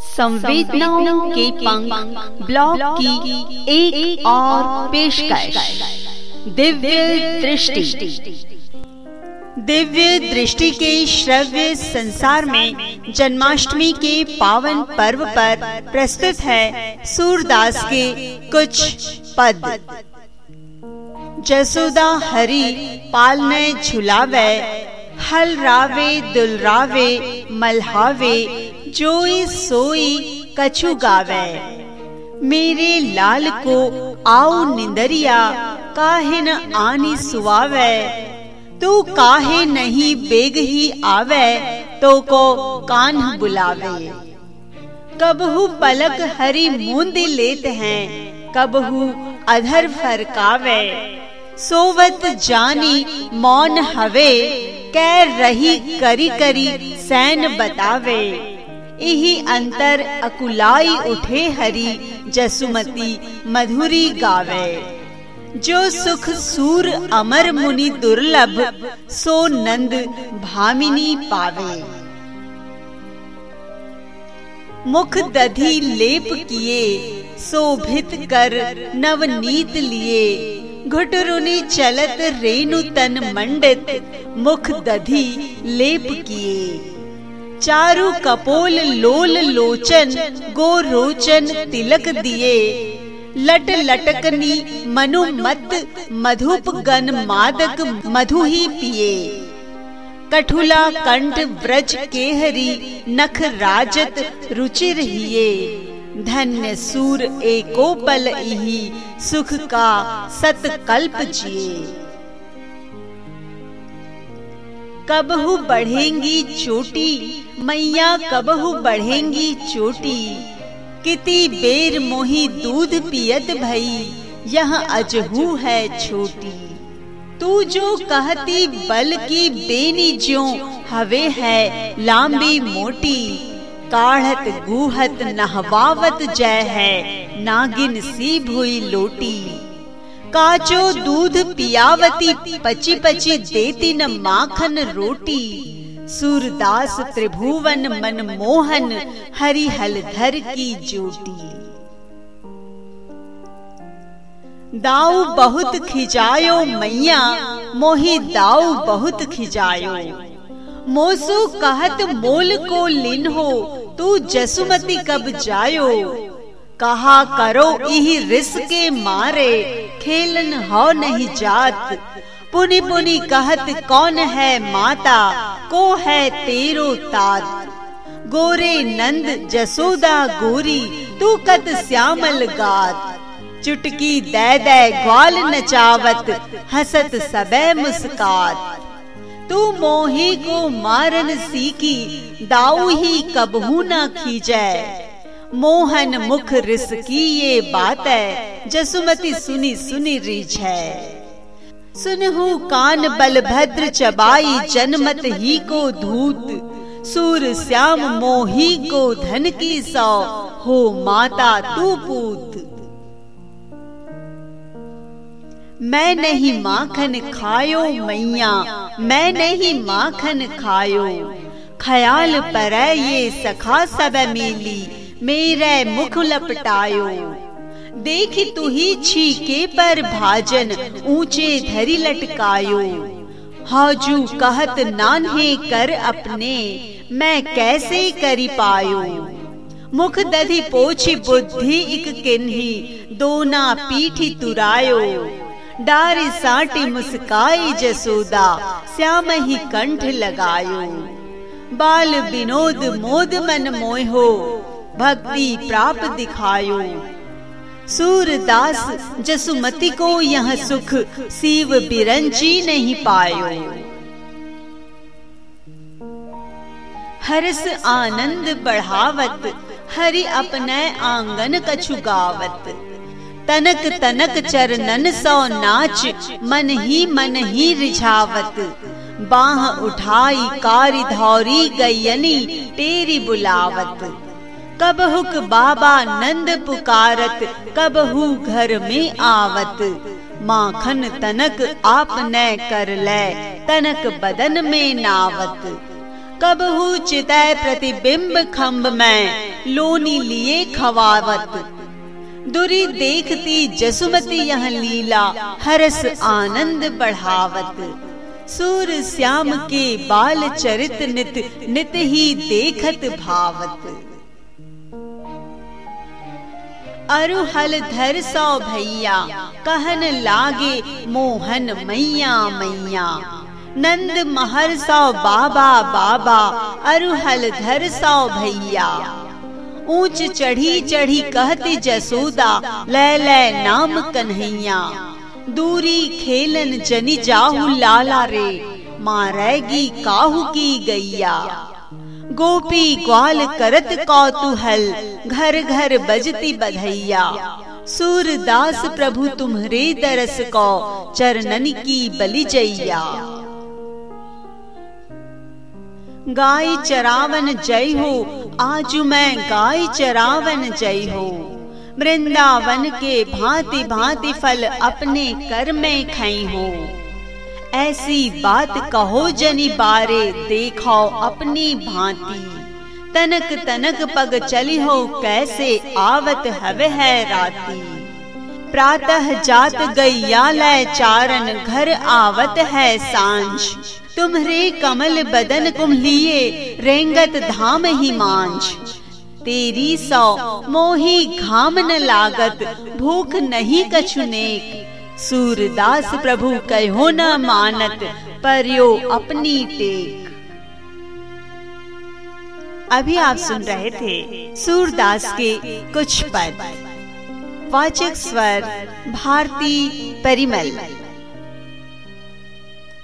संवेदनाओं के पंख ब्लॉग की एक, एक और पेशकश। दिव्य दृष्टि। दिव्य दृष्टि के श्रव्य संसार में जन्माष्टमी के पावन पर्व पर प्रस्तुत है सूरदास के कुछ पद। जसोदा हरि पालने झुलावे हल रावे दुलरावे मल्हावे जोई सोई कछु गावे। मेरे लाल को आओ निंदरिया काहे न आनी सुवावे। तू काहे नहीं बेग ही आवे तो को कान बुलावे। कबहू पलक हरी मूंद लेत हैं, कबहू अधर फरकावे। सोवत जानी मौन हवे कह रही करी करी सैन बतावे। यही अंतर अकुलाई उठे हरी, जसुमती मधुरी गावे। जो सुख सूर अमर मुनि दुर्लभ, सो नंद भामिनी पावे। मुख दधि लेप किए शोभित कर नवनीत लिए। घुटरुनी चलत रेणु तन मंडित, मुख दधि लेप किए। चारु कपोल लोल लोचन, गो रोचन तिलक दिए। लट लटकनी मनु मत, मधुप गन मादक मधु ही पिए। कठुला कंठ व्रज केहरी, नख राजत रुचिर हिए। धन्य सूर एको पल इही, सुख का सत कल्प जिए। कबहू बढ़ेंगी चोटी? मैया कबहू बढ़ेंगी चोटी? किति बेर मोही दूध पियत भई, यह अजहू है छोटी। तू जो कहती, बल की बेनी जो हवे है लांबी मोटी। काढ़त गुहत नहवावत जय है, नागिन सी भुई लोटी। काचो दूध पियावती, पची पची देती न माखन रोटी। सूरदास त्रिभुवन मनमोहन हरि हलधर की जोटी दाऊ बहुत खिजायो मैया, मोहि दाऊ बहुत खिजायो। मोसु कहत मोल को लिन हो, तू जसुमती कब जायो। कहा करो इही रिस के मारे खेलन हो नहीं जात। पुनि पुनि कहत कौन है माता, को है तेरो तात। गोरे नंद जसोदा गोरी, तू कत श्यामल गात। चुटकी दे दे ग्वाल नचावत, हसत सबे मुस्कात। तू मोही को मारन सीखी दाऊ ही कबहू न खींचे मोहन मुख रिस की ये बात है, जसुमती सुनी सुनी रीझ है। सुनहु कान बलभद्र चबाई जनमत ही को धूत, सूर श्याम मोही को धन की सौ, हो माता तू पूत। मैं नहीं माखन खायो मैया, मैं नहीं माखन खायो, ख्याल पर ये सखा सब मिली मेरे मुख लपटायो देख तू ही छीके पर भाजन, ऊँचे धरी लटकायो। हाजू कहत नान्हे कर अपने, मैं कैसे करी पायो? मुख दधि पोछी बुद्धि इक किन्ही दोना पीठी तुरायो। डारी साटी मुस्काई जसोदा श्याम ही कंठ लगायो। बाल विनोद मोद मन मोहो भक्ति प्राप्त दिखायो। सूरदास जसुमति को यह सुख शिव बिरंजी नहीं पायो। हर्ष आनंद बढ़ावत, हरि अपने आँगन कछु गावत। तनक तनक चरणन सौ नाच मन ही मन ही रिझावत। बाह उठाई, कारी धौरी गयनी तेरी बुलावत। कब हुक बाबा नंद पुकारत, कब हु घर में आवत। माखन तनक आप न कर ले, तनक बदन में नावत। कब हु चितय प्रतिबिंब खम्ब में, लोनी लिए खवावत। दुरी देखती जसुमती यह लीला, हरस आनंद बढ़ावत। सूर श्याम के बाल चरित नित नित ही देखत भावत। अरु हल धर सौ भैया, कहन लागे मोहन मैया मैया। नंद महर सौ बाबा बाबा अरु हल धर सौ भैया। ऊंच चढ़ी चढ़ी कहती जसोदा, ले ले नाम कन्हैया। दूरी खेलन जनी जाहू लाला रे, मारेगी काहू की गैया। गोपी ग्वाल करत कौतूहल। घर घर बजती बधैया। सूरदास प्रभु तुम्हरे दरस को। चरणन की बलि जैया गाय चरावन जय हो। आज मैं गाय चरावन जय हो। वृंदावन के भांति भांति फल अपने कर में खाई हो। ऐसी बात कहो जनी बारे देखो अपनी भांति। तनक तनक पग चली हो, कैसे आवत हवे है राती। प्रातः जात गैया लय चारण घर आवत है साँझ। तुम्हरे कमल बदन कुम लिए, रेंगत धाम ही मांझ। तेरी सौ मोही घाम न लागत, भूख नहीं कछुनेक सूरदास प्रभु कहो न मानत, परियो अपनी टेक। अभी आप सुन रहे थे सूरदास के कुछ पद। वाचक स्वर, भारती परिमल।